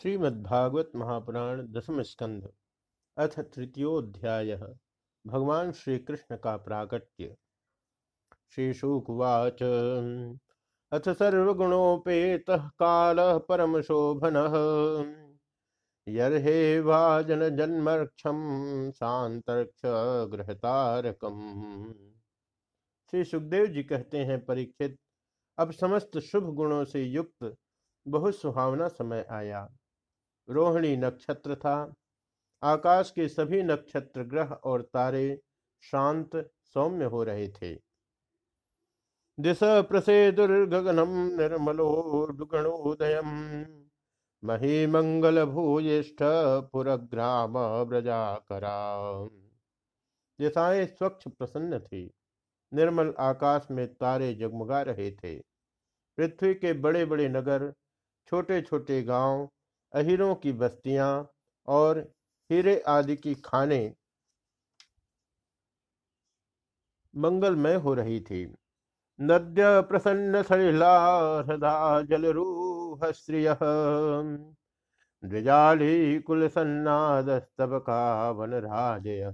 श्रीमद्भागवत महापुराण दसम स्कंध अथ तृतीयोध्याय भगवान श्री कृष्ण का प्राकट्य श्रीशुकुवाच, अथ सर्वगुणोपेत काल परम शोभन यर्हे वाजन जन्मक्षम शांतर्क्ष गृहतारकम। श्री सुखदेव जी कहते हैं, परीक्षित, अब समस्त शुभ गुणों से युक्त बहुत सुहावना समय आया। रोहिणी नक्षत्र था। आकाश के सभी नक्षत्र ग्रह और तारे शांत सौम्य हो रहे थे। दिश प्रसे दुर्गगनम निर्मलोदय महिमंगल भूयिष्ठ पुरग्राम ब्रजाकरा दिशाएँ स्वच्छ प्रसन्न थी। निर्मल आकाश में तारे जगमगा रहे थे। पृथ्वी के बड़े बड़े नगर छोटे छोटे गाँव अहिरों की बस्तियाँ और हीरे आदि की खाने मंगलमय हो रही थी। नद्य प्रसन्न सलिला हृदा जलरूह श्रिय द्विजाली कुल सन्नादस्तबका वन राजय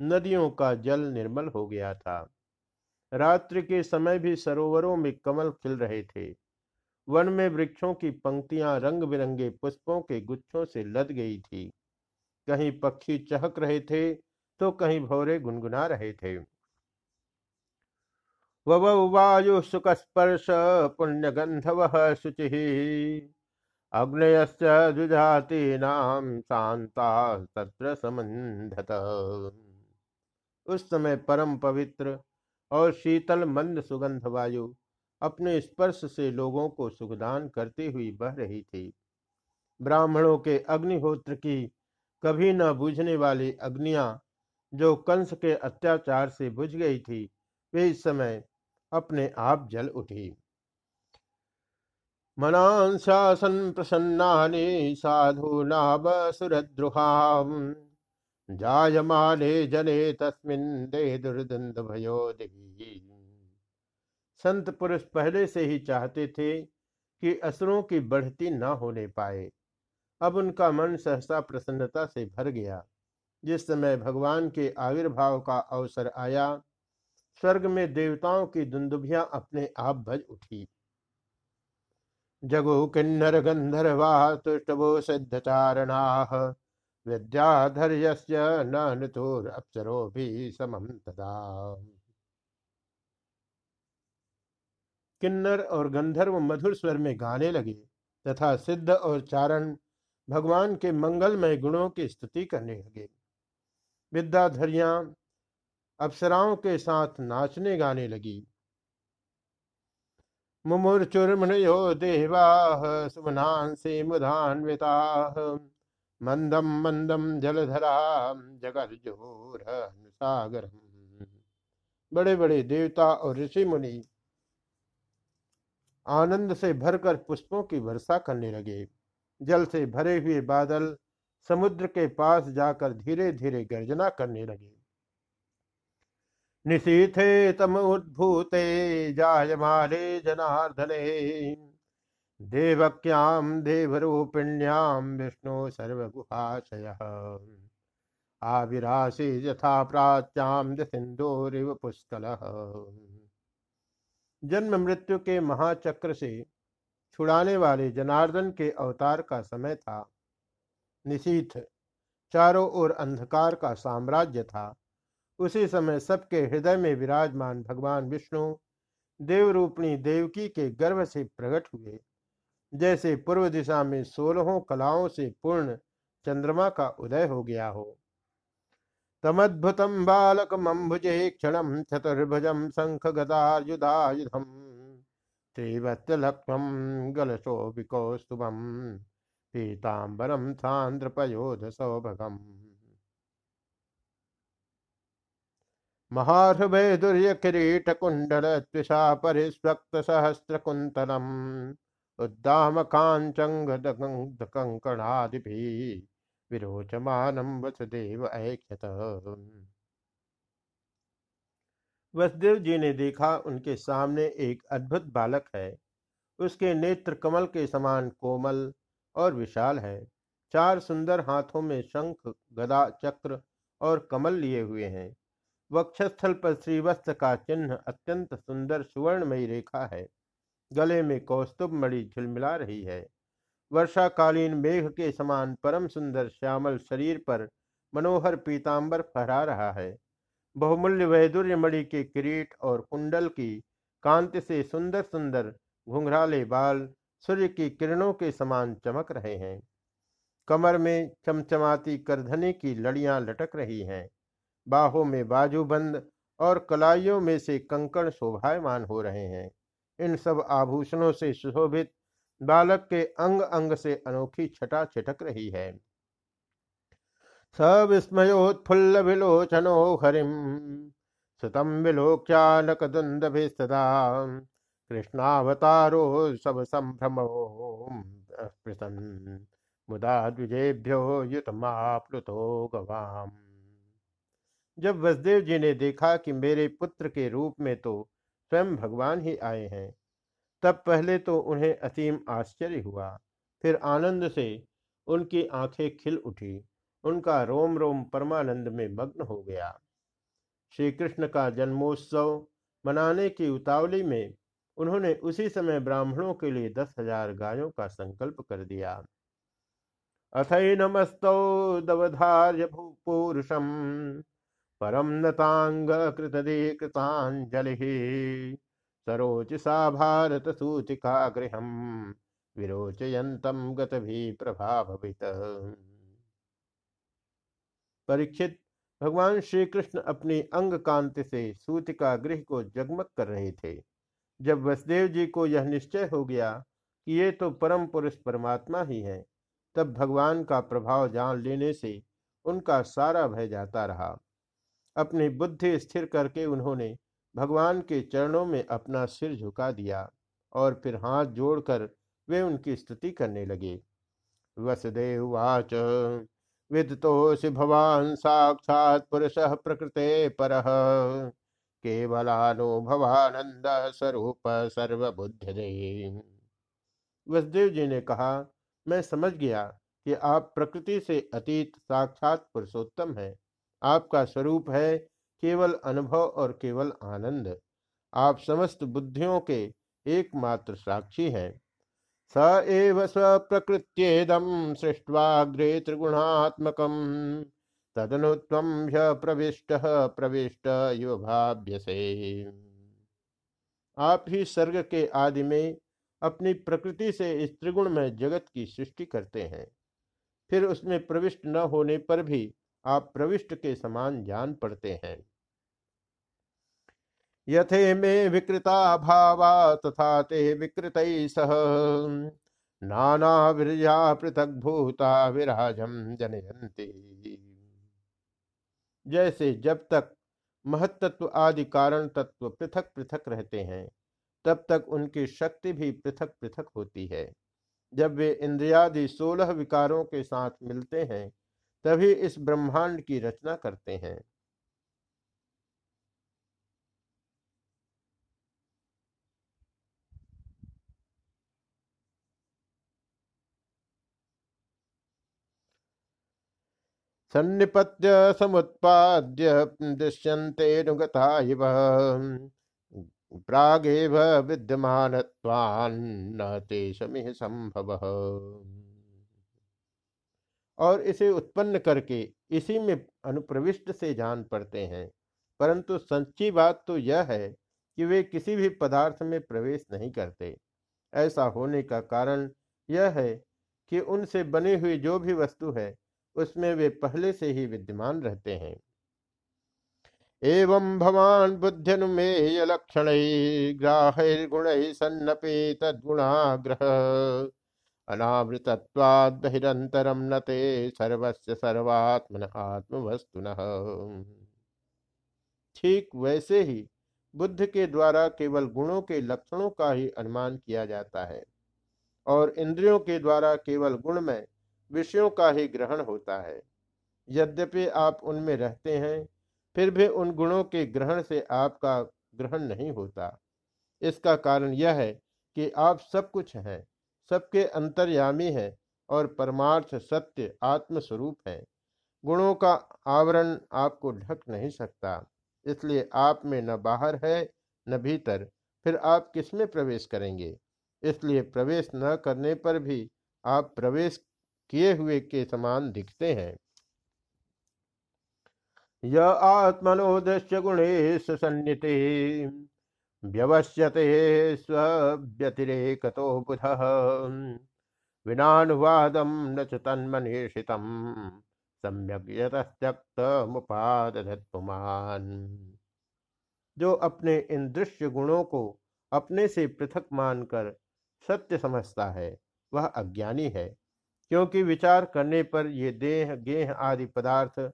नदियों का जल निर्मल हो गया था। रात्रि के समय भी सरोवरों में कमल खिल रहे थे। वन में वृक्षों की पंक्तियाँ रंग बिरंगे पुष्पों के गुच्छों से लद गई थी। कहीं पक्षी चहक रहे थे तो कहीं भौरे गुनगुना रहे थे। वायु सुख स्पर्श पुण्य गंधव शुचि अग्नयस्य नाम शांता तत्र समन्धत। उस समय परम पवित्र और शीतल मंद सुगंध वायु अपने स्पर्श से लोगों को सुखदान करती हुई बह रही थी। ब्राह्मणों के अग्निहोत्र की कभी न बुझने वाली अग्नियाँ जो कंस के अत्याचार से बुझ गई थी, वे इस समय अपने आप जल उठी। मनाशासन प्रसन्ना साधु नाब सुरद्रुहाम जायमाने जने तस्मिन दे दुर्दंड भयो देवी संत पुरुष पहले से ही चाहते थे कि असुरों की बढ़ती न होने पाए। अब उनका मन सहसा प्रसन्नता से भर गया। जिस समय भगवान के आविर्भाव का अवसर आया, स्वर्ग में देवताओं की दुंदुभियाँ अपने आप भज उठी। जगो किन्नर गंधर्वा तुष्टभो सिद्धचारणा विद्याधर्य न अप्सरो भी समम तदा। किन्नर और गंधर्व मधुर स्वर में गाने लगे तथा सिद्ध और चारण भगवान के मंगलमय गुणों की स्तुति करने लगे। विद्याधरियाँ अप्सराओं के साथ नाचने गाने लगी। मुमुर्चुर्मयो देवा सुमनांसे मुदान्विता मंदम मंदम जलधरा जगर्जोर सागर बड़े बड़े देवता और ऋषि मुनि आनंद से भरकर पुष्पों की वर्षा करने लगे। जल से भरे हुए बादल समुद्र के पास जाकर धीरे धीरे गर्जना करने लगे। निशीथे तम उद्भूते जायमाले जनार्दने। देवक्याम देवरूपिण्याम विष्णु सर्वगुहाशय। आविरासी यथा प्राच्याम सिंधुरिव पुष्कल। जन्म मृत्यु के महाचक्र से छुड़ाने वाले जनार्दन के अवतार का समय था। निशीथ चारों ओर अंधकार का साम्राज्य था। उसी समय सबके हृदय में विराजमान भगवान विष्णु देवरूपणी देवकी के गर्भ से प्रकट हुए। जैसे पूर्व दिशा में सोलहों कलाओं से पूर्ण चंद्रमा का उदय हो गया हो। तमद्भुतं बालकमम्भुजे क्षणं चतुर्भुजं शङ्खगदायुधायुधं। श्रीवत्सलक्ष्मं गलशोभिकौस्तुभं पीताम्बरं सान्द्रपयोधसौभगम् महार्भयदुर्यकिरीटकुण्डलत्विषा परिस्वक्तसहस्रकुन्तलम् उद्दामकाञ्चङ्गदकङ्कणादिभिः विरोचमानम वसुदेव ऐक्षत वसुदेव जी ने देखा उनके सामने एक अद्भुत बालक है। उसके नेत्र कमल के समान कोमल और विशाल है। चार सुंदर हाथों में शंख, गदा, चक्र और कमल लिए हुए हैं। वक्षस्थल पर श्रीवस्त्र का चिन्ह अत्यंत सुंदर सुवर्णमयी रेखा है। गले में कौस्तुभ मणि झिलमिला रही है। वर्षाकालीन मेघ के समान परम सुंदर श्यामल शरीर पर मनोहर पीतांबर फहरा रहा है। बहुमूल्य वैदुर्य मणि के किरीट और कुंडल की कांति से सुंदर सुंदर घुंघराले बाल सूर्य की किरणों के समान चमक रहे हैं। कमर में चमचमाती करधने की लड़ियाँ लटक रही हैं। बाहों में बाजूबंद और कलाइयों में से कंकड़ शोभायमान हो रहे हैं। इन सब आभूषणों से सुशोभित बालक के अंग अंग से अनोखी छटा छिटक रही है। सविस्मयोत्फुल्ल विलोचनो हरिम सुतम विलोक्यानक दुंदभिस्तदा कृष्णावतारो सब संभ्रमो मुदा द्विजेभ्यो युतमाप्लुतो गवाम। जब वसुदेव जी ने देखा कि मेरे पुत्र के रूप में तो स्वयं भगवान ही आए हैं तब पहले तो उन्हें असीम आश्चर्य हुआ। फिर आनंद से उनकी आँखें खिल उठी, उनका रोम रोम परमानंद में मग्न हो गया। श्री कृष्ण का जन्मोत्सव मनाने की उतावली में उन्होंने उसी समय ब्राह्मणों के लिए दस हज़ार गायों का संकल्प कर दिया। अथई नमस्तौ दवधार्य भूपुरुषम परम नतांग कृतदे कृतांजलि सा भारत सूचिका गृह विरोचयंतम गत प्रभावित परीक्षित, भगवान श्री कृष्ण अपनी अंग कांति से सूतिका गृह को जगमग कर रहे थे। जब वसुदेव जी को यह निश्चय हो गया कि ये तो परम पुरुष परमात्मा ही है, तब भगवान का प्रभाव जान लेने से उनका सारा भय जाता रहा। अपनी बुद्धि स्थिर करके उन्होंने भगवान के चरणों में अपना सिर झुका दिया और फिर हाथ जोड़कर वे उनकी स्तुति करने लगे। वसुदेव वाच विदतोषि भवान साक्षात पुरुष प्रकृते पर। केवलानुभवानंद स्वरूप सर्वबुद्धि वसुदेव जी ने कहा, मैं समझ गया कि आप प्रकृति से अतीत साक्षात पुरुषोत्तम हैं। आपका स्वरूप है केवल अनुभव और केवल आनंद। आप समस्त बुद्धियों के एकमात्र साक्षी हैं। स एव स्वप्रकृत्येदम सृष्टवाग्रे त्रिगुणात्मक तदनु प्रविष्ट प्रविष्ट युभाभ्यसे आप ही सर्ग के आदि में अपनी प्रकृति से इस त्रिगुण में जगत की सृष्टि करते हैं। फिर उसमें प्रविष्ट न होने पर भी आप प्रविष्ट के समान जान पड़ते हैं। यथे में विकृता भावा तथा ते विकृत सह। नाना विरजा पृथक भूता विराजम जनयंती जैसे जब तक महत्त्व आदि कारण तत्व पृथक पृथक रहते हैं, तब तक उनकी शक्ति भी पृथक पृथक होती है। जब वे इंद्रियादि सोलह विकारों के साथ मिलते हैं तभी इस ब्रह्मांड की रचना करते हैं। सन्निपत्य समुत्पाद्य दृश्यन्तेऽनुगता इव। प्रागेव विद्यमानत्वान्न तेषमिह संभव। और इसे उत्पन्न करके इसी में अनुप्रविष्ट से जान पड़ते हैं। परंतु सच्ची बात तो यह है कि वे किसी भी पदार्थ में प्रवेश नहीं करते। ऐसा होने का कारण यह है कि उनसे बनी हुई जो भी वस्तु है, उसमें वे पहले से ही विद्यमान रहते हैं। एवं भवान बुद्ध्यनुमेय लक्षण ग्राहैर्गुण सन्नपे तद्गुणाग्रह। अनावृतत्वाद बहिरंतरम नते सर्वस्य सर्वात्मन आत्मवस्तुन। ठीक वैसे ही बुद्ध के द्वारा केवल गुणों के लक्षणों का ही अनुमान किया जाता है और इंद्रियों के द्वारा केवल गुण में विषयों का ही ग्रहण होता है। यद्यपि आप उनमें रहते हैं, फिर भी उन गुणों के ग्रहण से आपका ग्रहण नहीं होता। इसका कारण यह है कि आप सब कुछ हैं। सबके अंतर्यामी है और परमार्थ सत्य आत्मस्वरूप है। गुणों का आवरण आपको ढक नहीं सकता, इसलिए आप में न बाहर है, न भीतर, फिर आप किसमें प्रवेश करेंगे? इसलिए प्रवेश न करने पर भी आप प्रवेश किए हुए के समान दिखते हैं। य आत्मनोदस्य गुणेश व्यवश्यते स्व्यतिरेकतो बुध। विनानुवादम न च सम्यक यतस्तमुपादधत्पुमान जो अपने इन दृश्य गुणों को अपने से पृथक मानकर सत्य समझता है, वह अज्ञानी है, क्योंकि विचार करने पर ये देह, गेह आदि पदार्थ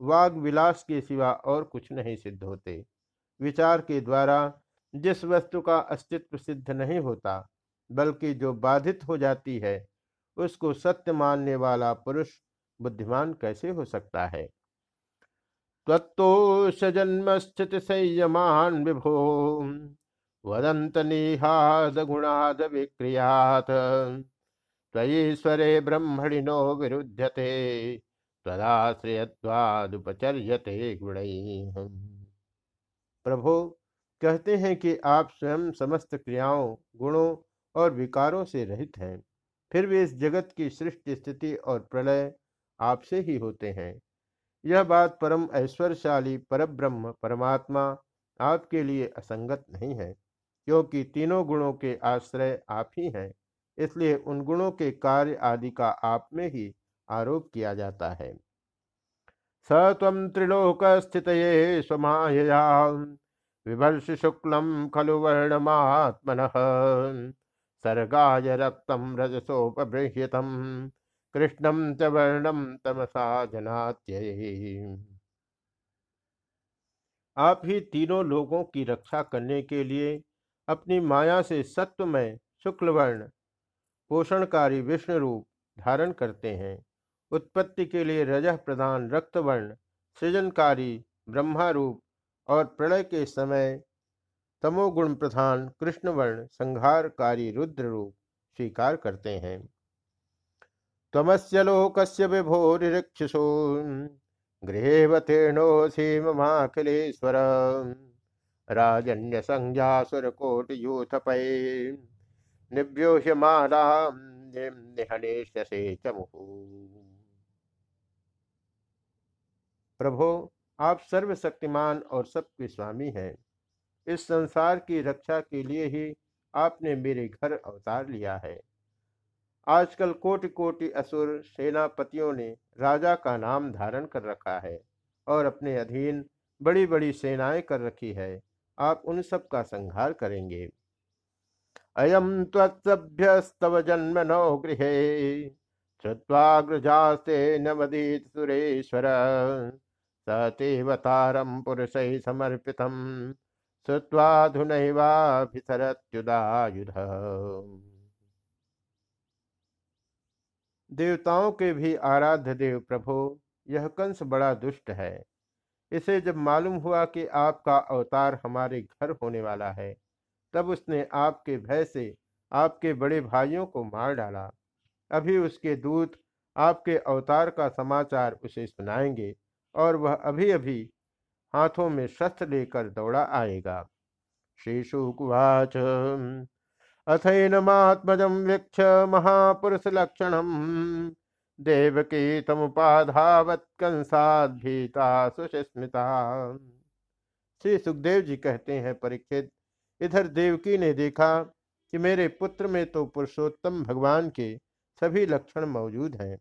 वाग विलास के सिवा और कुछ नहीं सिद्ध होते। विचार के द्वारा जिस वस्तु का अस्तित्व सिद्ध नहीं होता, बल्कि जो बाधित हो जाती है, उसको सत्य मानने वाला पुरुष बुद्धिमान कैसे हो सकता है? तत्तो जन्म स्थित संयमान विभो वदंत निहाद गुणाद विक्रियात। त्वयीश्वरे ब्रह्मणिनो विरुध्यते तदाश्रयत्वादुपचर्यते गुण। प्रभो कहते हैं कि आप स्वयं समस्त क्रियाओं, गुणों और विकारों से रहित हैं। फिर भी इस जगत की सृष्टि, स्थिति और प्रलय आपसे ही होते हैं। यह बात परम ऐश्वर्यशाली, परब्रह्म, परमात्मा आपके लिए असंगत नहीं है, क्योंकि तीनों गुणों के आश्रय आप ही हैं। इसलिए उन गुणों के कार्य आदि का आप में ही आरोप किया जाता है। स तम त्रिलोक स्थित स्वमाया विभर्ष शुक्लम खलु वर्णमात्मन। सर्गाय रक्तम रजसोपबृह्यतम कृष्णम च वर्णम तमसा जनात्य आप ही तीनों लोगों की रक्षा करने के लिए अपनी माया से सत्वमय शुक्ल वर्ण पोषणकारी विष्णु रूप धारण करते हैं। उत्पत्ति के लिए रजह प्रधान रक्तवर्ण, सृजनकारी ब्रह्मा रूप और प्रलय के समय तमोगुण प्रधान कृष्णवर्ण संहारकारी रुद्र रूप स्वीकार करते हैं। तमस्य लोकस्य विभोरिक्षसो गृहेवतीर्णोऽसि ममाखिलेश्वर। राजन्य चमुः प्रभो आप सर्वशक्तिमान और सबके स्वामी हैं। इस संसार की रक्षा के लिए ही आपने मेरे घर अवतार लिया है। आजकल कोटि कोटि असुर सेनापतियों ने राजा का नाम धारण कर रखा है और अपने अधीन बड़ी बड़ी सेनाएँ कर रखी है। आप उन सब का संहार करेंगे। अयम तत्सभ्यस्तव जन्म नौ गृह श्रुवाग्रजास्ते नवदीत सुरेश्वर। सतेवतारम पुरुष समर्पितम। श्रुवाधुनैवाभिसरत्युदायुध देवताओं के भी आराध्य देव प्रभो, यह कंस बड़ा दुष्ट है। इसे जब मालूम हुआ कि आपका अवतार हमारे घर होने वाला है, तब उसने आपके भय से आपके बड़े भाइयों को मार डाला। अभी उसके दूत आपके अवतार का समाचार उसे सुनाएँगे और वह अभी अभी हाथों में शस्त्र लेकर दौड़ा आएगा। श्री शुकुवाच अथैनमात्मजं वीक्ष महापुरुष लक्षणम देवकी तमुपाधावत कंसाधीता सुस्मिता श्री सुखदेव जी कहते हैं परीक्षित इधर देवकी ने देखा कि मेरे पुत्र में तो पुरुषोत्तम भगवान के सभी लक्षण मौजूद हैं।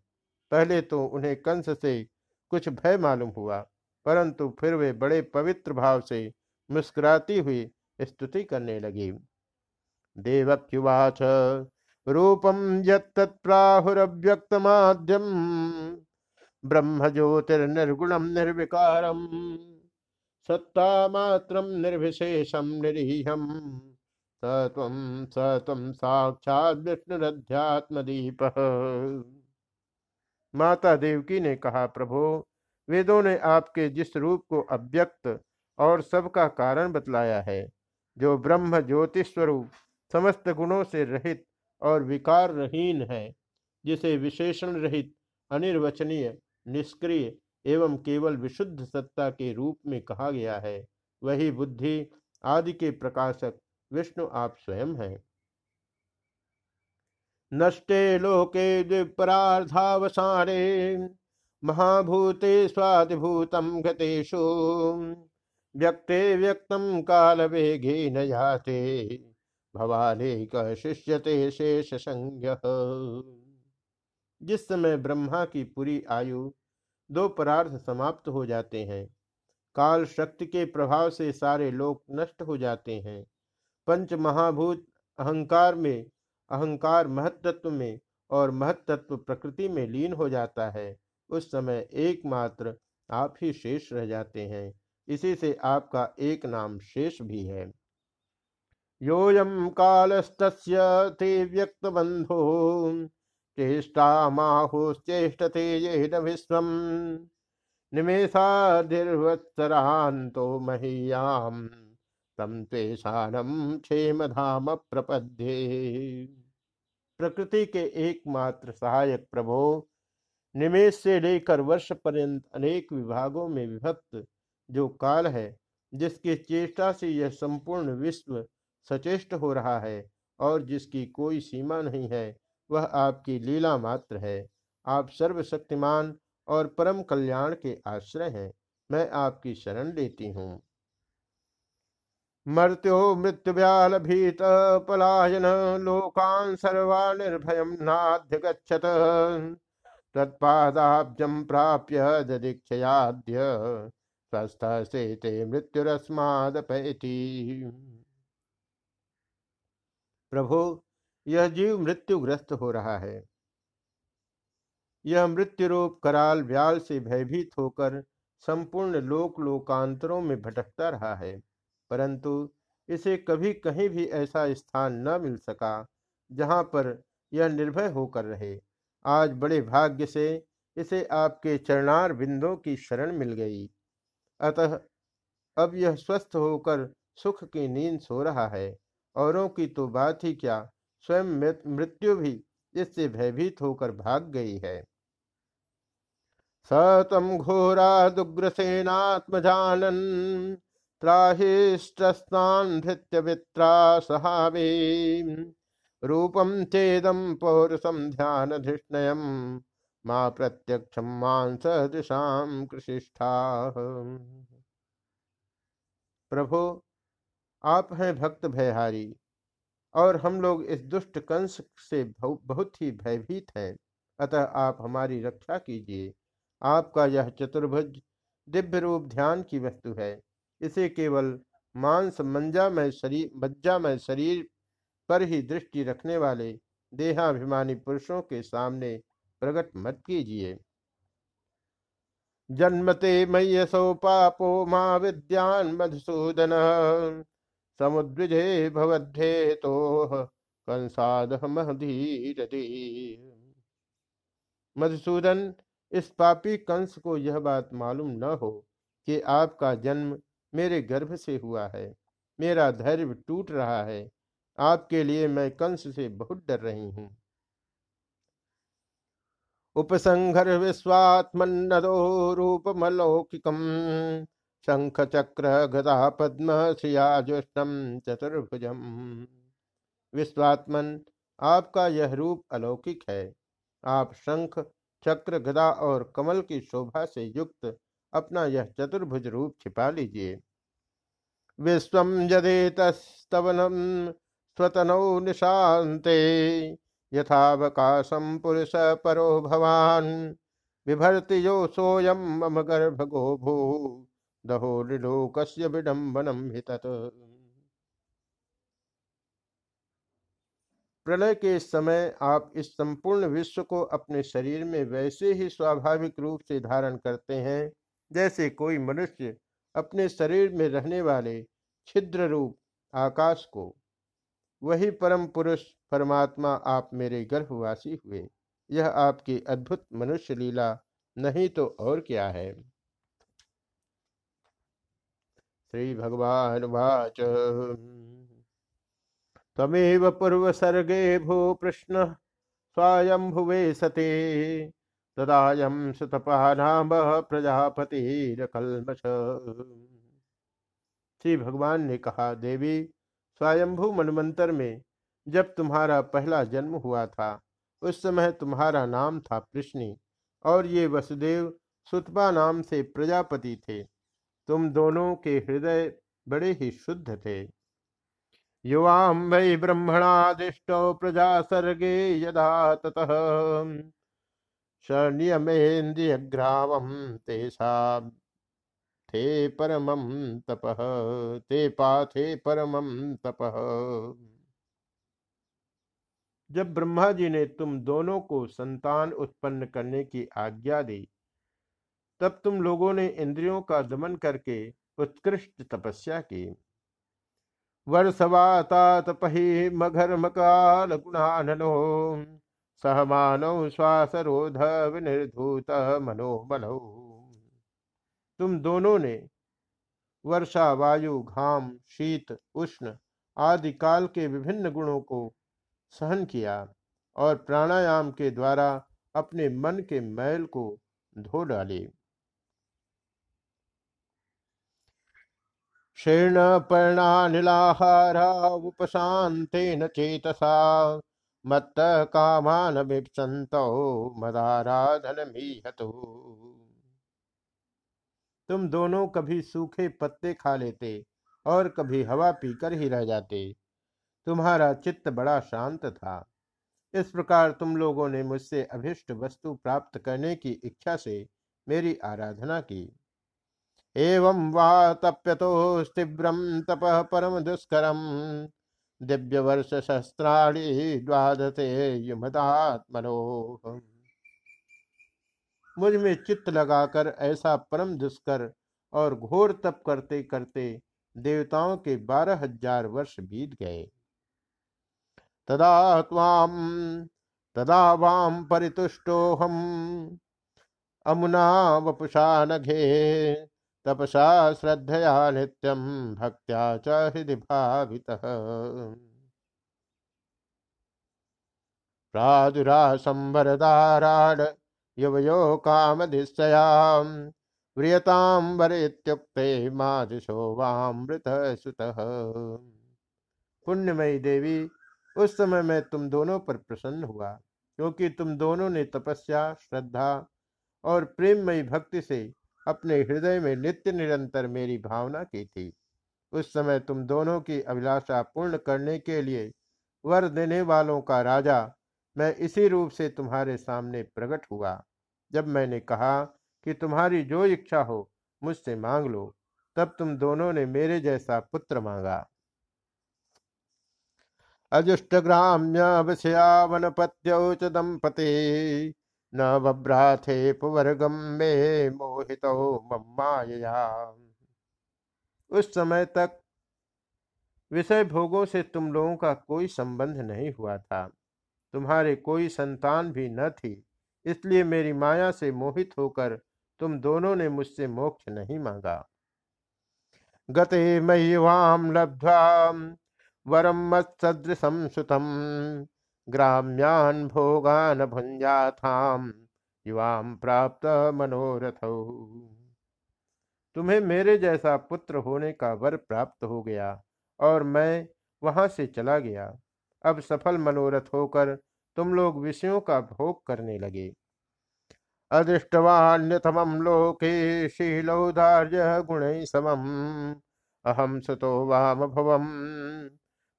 पहले तो उन्हें कंस से कुछ भय मालूम हुआ, परंतु फिर वे बड़े पवित्र भाव से मुस्कुराती हुई स्तुति करने लगी। देवक्युवाच रूपम यत्तत्प्राहुरव्यक्तमाद्यम ब्रह्म ज्योतिर्निर्गुणम निर्विकारम सत्ता मात्रम निर्विशेषम निरीहम सत्वम सत्वम साक्षात विष्णुरध्यात्मदीप माता देवकी ने कहा, प्रभो, वेदों ने आपके जिस रूप को अव्यक्त और सबका कारण बतलाया है, जो ब्रह्म ज्योतिष स्वरूप समस्त गुणों से रहित और विकार रहीन है, जिसे विशेषण रहित, अनिर्वचनीय, निष्क्रिय एवं केवल विशुद्ध सत्ता के रूप में कहा गया है, वही बुद्धि आदि के प्रकाशक विष्णु आप स्वयं हैं। नष्टे लोके द्विपराधावसाने महाभूते स्वादिभूतम गतेषु। व्यक्ते व्यक्तम काल वेगे न जाते भवानेक शिष्यते शेष संज्ञ जिस समय ब्रह्मा की पूरी आयु दो परार्थ समाप्त हो जाते हैं, काल शक्ति के प्रभाव से सारे लोग नष्ट हो जाते हैं, पंच महाभूत अहंकार में अहंकार महत्त्व में और महत्त्व प्रकृति में लीन हो जाता है। उस समय एकमात्र आप ही शेष रह जाते हैं। इसी से आपका एक नाम शेष भी है। योयम कालस्तस्य व्यक्त बंधो चेष्टामाहुश्चेष्टते येन विश्वम् निमेषाधिर्वत्सरान्तो महीयां तम त्वेषानम क्षेमधाम प्रपद्ये। प्रकृति के एकमात्र सहायक प्रभो, निमेष से लेकर वर्ष पर्यंत अनेक विभागों में विभक्त जो काल है, जिसकी चेष्टा से यह संपूर्ण विश्व सचेष्ट हो रहा है और जिसकी कोई सीमा नहीं है, वह आपकी लीला मात्र है। आप सर्वशक्तिमान और परम कल्याण के आश्रय हैं। मैं आपकी शरण लेती हूँ। मृत्यु व्याल भीत पलायन, लोकान सर्वा निर्भय नाध्य गच्छत तत्पादाब्जम प्राप्य दीक्षयाद्य स्वस्थ से ते मृत्युरस्मादपैति। प्रभु, यह जीव मृत्युग्रस्त हो रहा है। यह मृत्यु रूप कराल व्याल से भयभीत होकर संपूर्ण लोक लोकांतरों में भटकता रहा है। परंतु इसे कभी कहीं भी ऐसा स्थान न मिल सका, जहाँ पर यह निर्भय होकर रहे। आज बड़े भाग्य से इसे आपके चरणार बिंदों की शरण मिल गई। अतः अब यह स्वस्थ होकर सुख की नींद सो रहा है। औरों की तो बात ही क्या, स्वयं मृत्यु भी इससे भयभीत होकर भाग गई है। सतम घोरा दुग्र दुग्रसेनात्मजानन। त्राहिष्टस्नान्भृत्यवित्रा सहावे रूपम चेदम पौरुषम ध्यान धृष्णयम माँ प्रत्यक्षम मान सदृशाम कृषिष्ठा। प्रभु, आप हैं भक्त भयहारी, और हम लोग इस दुष्ट कंस से बहुत ही भयभीत हैं। अतः आप हमारी रक्षा कीजिए। आपका यह चतुर्भुज दिव्य रूप ध्यान की वस्तु है। इसे केवल मांस मंजामय शरीर मज्जामय शरीर पर ही दृष्टि रखने वाले देहाभिमानी पुरुषों के सामने प्रकट मत कीजिए। जन्मते मय्यसो पापो माँ विद्यान मधुसूदन, समुद्विजे भवद्धेतो कंसाद मधुसूदन, इस पापी कंस को यह बात मालूम न हो कि आपका जन्म मेरे गर्भ से हुआ है। मेरा धैर्य टूट रहा है। आपके लिए मैं कंस से बहुत डर रही हूँ। उपसंघर विश्वात्मन्नदो रूपमलौकिकम शंख चक्र गदा पद्म श्रियाजुष्टम चतुर्भुजम। विश्वात्मन, आपका यह रूप अलौकिक है। आप शंख चक्र गदा और कमल की शोभा से युक्त अपना यह चतुर्भुज रूप छिपा लीजिए। विश्व यदेतस्तवनम स्वतनौ निशांते यथावकाशम पुरुष परो भवान, विभर्ति यो सोयम मम गर्भ गो भू दहोलोकस्य विडम्बनम हितत। प्रलय के समय आप इस संपूर्ण विश्व को अपने शरीर में वैसे ही स्वाभाविक रूप से धारण करते हैं जैसे कोई मनुष्य अपने शरीर में रहने वाले छिद्र रूप आकाश को, वही परम पुरुष परमात्मा आप मेरे गर्भवासी हुए। यह आपकी अद्भुत मनुष्य लीला नहीं तो और क्या है। श्री भगवान वाच। तमेव पूर्व सर्गे भू प्रश्न स्वयं भुवे सते। तदायम सुतपा प्रजापति श्री भगवान ने कहा, देवी, स्वयंभू मनमंत्र में जब तुम्हारा पहला जन्म हुआ था, उस समय तुम्हारा नाम था कृष्णी और ये वसुदेव सुतपा नाम से प्रजापति थे। तुम दोनों के हृदय बड़े ही शुद्ध थे। युवाम वै ब्रह्मणादिष्ट प्रजा सर्गे यदा ततः। शनियमेन्द्रियग्रामं तेषा थे परमं तपः, ते पाथे परमं तपः। जब ब्रह्मा जी ने तुम दोनों को संतान उत्पन्न करने की आज्ञा दी, तब तुम लोगों ने इंद्रियों का दमन करके उत्कृष्ट तपस्या की। वर्षवाता तपही मघर मकाल गुणानो सहमानौ श्वासरोध विनिर्धूत मनो मनो तुम दोनों ने वर्षा, वायु, घाम, शीत, उष्ण आदि काल के विभिन्न गुणों को सहन किया और प्राणायाम के द्वारा अपने मन के मैल को धो डाले। शीर्ण पर्णानिलाहारा उपशांतेन चेतसा मत्त कामान विपसंतो मदाराधन तुम दोनों कभी सूखे पत्ते खा लेते और कभी हवा पीकर ही रह जाते। तुम्हारा चित्त बड़ा शांत था। इस प्रकार तुम लोगों ने मुझसे अभिष्ट वस्तु प्राप्त करने की इच्छा से मेरी आराधना की। एवं वा तप्यतो तीव्रम तप परम दुष्करम। दिव्य वर्ष शस्त्राणी द्वादशे युमदात्मनो। मुझमें चित्त लगाकर ऐसा परम दुष्कर और घोर तप करते करते देवताओं के बारह हज़ार वर्ष बीत गए। तदा ताम तदा वाम परितुष्टोहम अमुना वपुषा नघे। तपसा श्रद्धया नित्यम भक्त्या च हृदय भावितः। प्रादुरासंवरदाराड युवयो कामधिशयाम व्रियताम वरेत्युक्ते मादिशो वामृत सुतः पुण्यमयी देवी, उस समय मैं तुम दोनों पर प्रसन्न हुआ, क्योंकि तुम दोनों ने तपस्या, श्रद्धा और प्रेममयी भक्ति से अपने हृदय में नित्य निरंतर मेरी भावना की थी। उस समय तुम दोनों की अभिलाषा पूर्ण करने के लिए वर देने वालों का राजा, मैं इसी रूप से तुम्हारे सामने प्रकट हुआ। जब मैंने कहा कि तुम्हारी जो इच्छा हो, मुझसे मांग लो, तब तुम दोनों ने मेरे जैसा पुत्र मांगा। अजुष्ट ग्राम्य विषया वनपत्य च दंपते न बभ्राथे पुवर्गम में मोहित मम्माया उस समय तक विषय भोगों से तुम लोगों का कोई संबंध नहीं हुआ था। तुम्हारे कोई संतान भी न थी। इसलिए मेरी माया से मोहित होकर तुम दोनों ने मुझसे मोक्ष नहीं मांगा। गते मयि वाम लब्ध्वा वरम मत्सदृशम सुतम। ग्राम्यान भोगान भुंजाथाम युवाम प्राप्त मनोरथ। तुम्हें मेरे जैसा पुत्र होने का वर प्राप्त हो गया और मैं वहाँ से चला गया। अब सफल मनोरथ होकर तुम लोग विषयों का भोग करने लगे। अदृष्टवान्यतम लोके शीलौदार्य गुण समम। अहम सुतो वाम भवम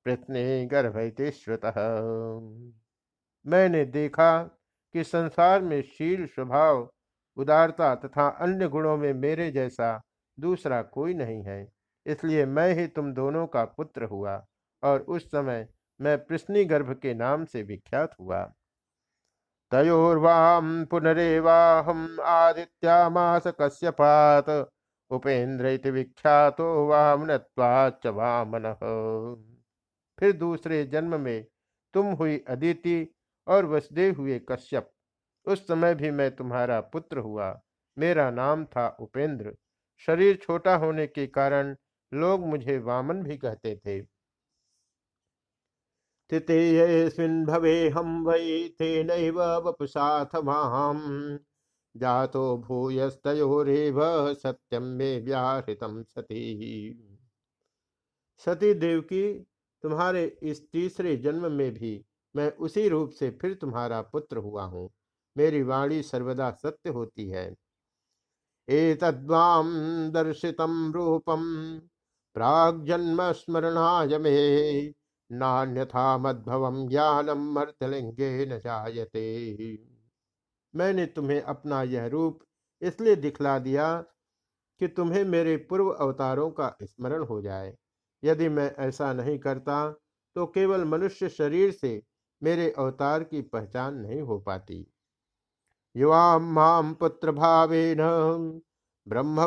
प्रश्ने गर्भ मैंने देखा कि संसार में शील स्वभाव, उदारता तथा अन्य गुणों में मेरे जैसा दूसरा कोई नहीं है। इसलिए मैं ही तुम दोनों का पुत्र हुआ और उस समय मैं प्रश्नी गर्भ के नाम से विख्यात हुआ। तयोर्वाम पुनरेवाहम आदित्या मास कश्यपात उपेन्द्र विख्यातो वामनत्वाच वामन। फिर दूसरे जन्म में तुम हुई अदिति और वसुदेव हुए कश्यप। उस समय भी मैं तुम्हारा पुत्र हुआ। मेरा नाम था उपेंद्र। शरीर छोटा होने के कारण लोग मुझे वामन भी कहते थे। स्थितेऽस्मिन् भवेऽहं वै तेनैव वपुषाथ माम्। जातो भूयस्तयोरेव सत्यम में व्याहृतम सती। सती देव की तुम्हारे इस तीसरे जन्म में भी मैं उसी रूप से फिर तुम्हारा पुत्र हुआ हूँ। मेरी वाणी सर्वदा सत्य होती है। एतद्वाम दर्शितम रूपम प्राग जन्म मे। नान्यथा मद्भवम ज्ञानम मर्तलिंगे न जायते। मैंने तुम्हें अपना यह रूप इसलिए दिखला दिया कि तुम्हें मेरे पूर्व अवतारों का स्मरण हो जाए। यदि मैं ऐसा नहीं करता तो केवल मनुष्य शरीर से मेरे अवतार की पहचान नहीं हो पाती। युवा माम पुत्र ब्रह्म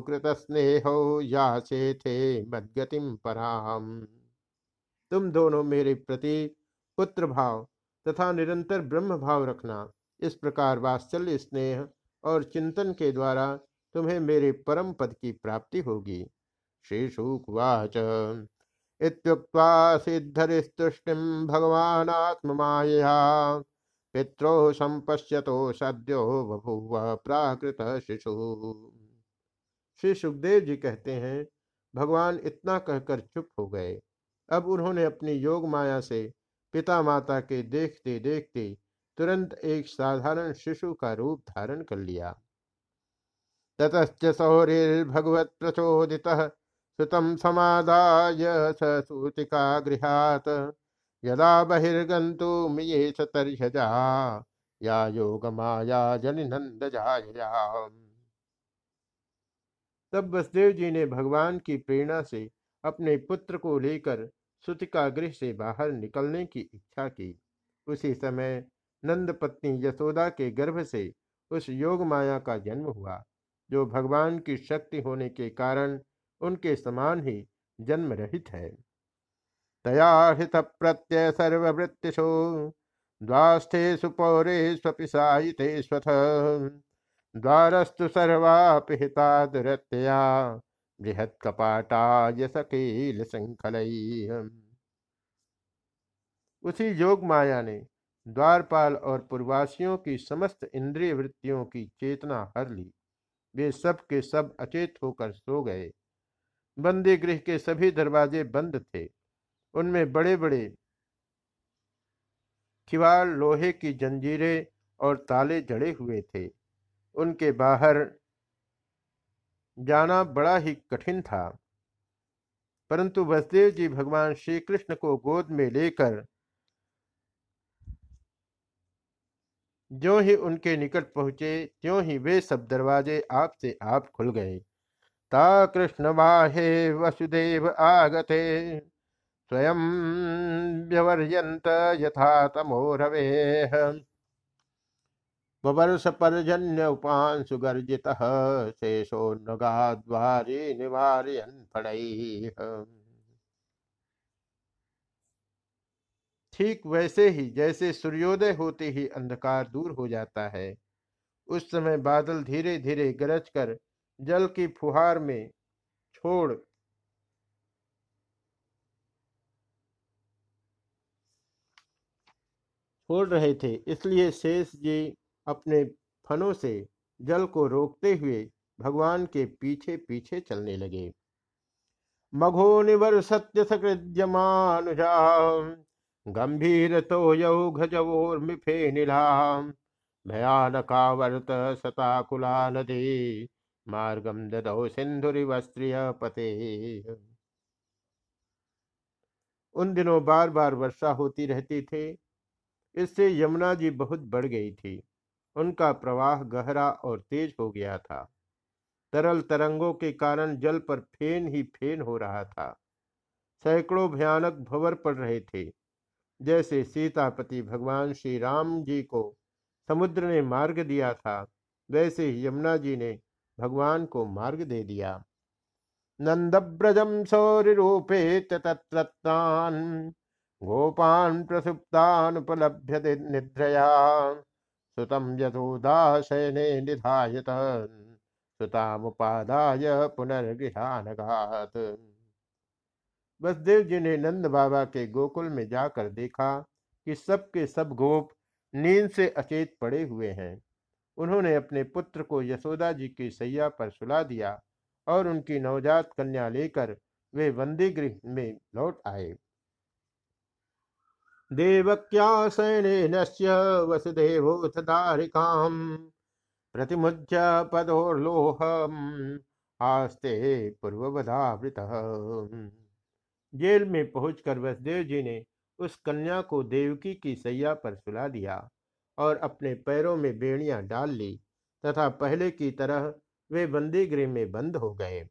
कृत स्नेहो या से थे मदगतिम पराम। तुम दोनों मेरे प्रति पुत्र भाव तथा निरंतर ब्रह्म भाव रखना, इस प्रकार वात्सल्य, स्नेह और चिंतन के द्वारा तुम्हें मेरे परम पद की प्राप्ति होगी। श्री शुकवाच इत्युक्त्वा भगवान आत्ममाया पित्रो संपश्यतो सद्यो बभूव प्राकृत शिशु। श्री सुखदेव जी कहते हैं, भगवान इतना कहकर चुप हो गए। अब उन्होंने अपनी योग माया से पिता माता के देखते देखते तुरंत एक साधारण शिशु का रूप धारण कर लिया। ततश्च भगवत प्रचोदित सुतम समादाय सूतिका गृहात यदा बहिर्गंतुम ये सतर्षजा या योग माया जनिनंद तब वसुदेव जी ने भगवान की प्रेरणा से अपने पुत्र को लेकर सुतिका गृह से बाहर निकलने की इच्छा की। उसी समय नंद पत्नी यशोदा के गर्भ से उस योग माया का जन्म हुआ। जो भगवान की शक्ति होने के कारण उनके समान ही जन्म रहित है। तया प्रत्यय सर्ववृत्तिषु द्वास्थे सुपौरे स्वपिसायिते स्वथ द्वारस्तु सर्वापिहिता दुरत्यया बृहत कपाटाय सकील संखल उसी योग माया ने द्वारपाल और पूर्वासियों की समस्त इंद्रिय वृत्तियों की चेतना हर ली। वे सब के सब अचेत होकर सो गए। बंदी गृह के सभी दरवाजे बंद थे। उनमें बड़े बड़े खिवाड़ लोहे की जंजीरें और ताले जड़े हुए थे। उनके बाहर जाना बड़ा ही कठिन था। परंतु वसुदेव जी भगवान श्री कृष्ण को गोद में लेकर जो ही उनके निकट पहुँचे, त्यों ही वे सब दरवाजे आप से आप खुल गए। ता कृष्ण बाहे वसुदेव आगते। स्वयं व्यवर्यंत यथा तमोरवे वर्ष पर्जन्य गर्जित शेषो नगाद्वारी निवारयन फड़ई ठीक वैसे ही जैसे सूर्योदय होते ही अंधकार दूर हो जाता है। उस समय बादल धीरे धीरे गरज कर जल की फुहार में छोड़ छोड़ रहे थे। इसलिए शेष जी अपने फनों से जल को रोकते हुए भगवान के पीछे पीछे चलने लगे। मघो निवर सत्य सकृद्यमानुजा गंभीर तो यौ घजवोर्मिफे नीला भयानकावर्त सताकुला नदी मार्गम ददौ सिंधुरिवस्त्रिय पते। उन दिनों बार बार वर्षा होती रहती थी, इससे यमुना जी बहुत बढ़ गई थी। उनका प्रवाह गहरा और तेज हो गया था। तरल तरंगों के कारण जल पर फेन ही फेन हो रहा था। सैकड़ों भयानक भवर पड़ रहे थे। जैसे सीतापति भगवान श्री राम जी को समुद्र ने मार्ग दिया था, वैसे ही यमुना जी ने भगवान को मार्ग दे दिया। नंदब्रजम सौर रूपे तत्रत्तान, गोपान प्रसुप्तान उपलभ्य निद्रया सुतम यथोदाशयने निधायत, सुतामुपादाय पुनर्गृहानघात। बसदेव जी ने नंद बाबा के गोकुल में जाकर देखा कि सब के सब गोप नींद से अचेत पड़े हुए हैं। उन्होंने अपने पुत्र को यशोदा जी की सैया पर सुला दिया और उनकी नवजात कन्या लेकर वे वंदी गृह में लौट आए। देवक्या सैन्य वसुदेवोथ दारिकाम प्रतिमुच्य पदोर्लोहम आस्ते पूर्ववधावृत जेल में पहुंचकर वसुदेव जी ने उस कन्या को देवकी की सैया पर सुला दिया और अपने पैरों में बेड़ियाँ डाल ली तथा पहले की तरह वे बंदी गृह में बंद हो गए।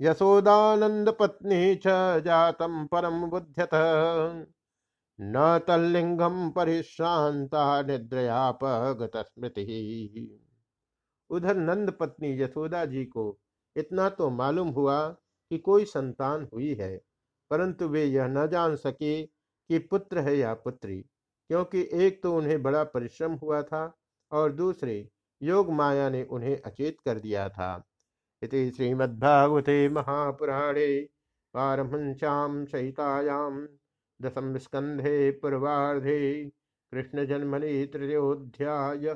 यशोदानंद पत्नी च जातम परम बुद्ध्यत न तल्लिंगम परिश्रांता निद्रयापगत स्मृति उधर नंद पत्नी यशोदा जी को इतना तो मालूम हुआ कि कोई संतान हुई है। परंतु वे यह न जान सके कि पुत्र है या पुत्री, क्योंकि एक तो उन्हें बड़ा परिश्रम हुआ था और दूसरे योग माया ने उन्हें अचेत कर दिया था। इति श्रीमद्भागवते महापुराणे पारमहंस्याम सहितायाम दशम स्कंधे पूर्वाधे कृष्ण जन्मनि तृतीयोध्याय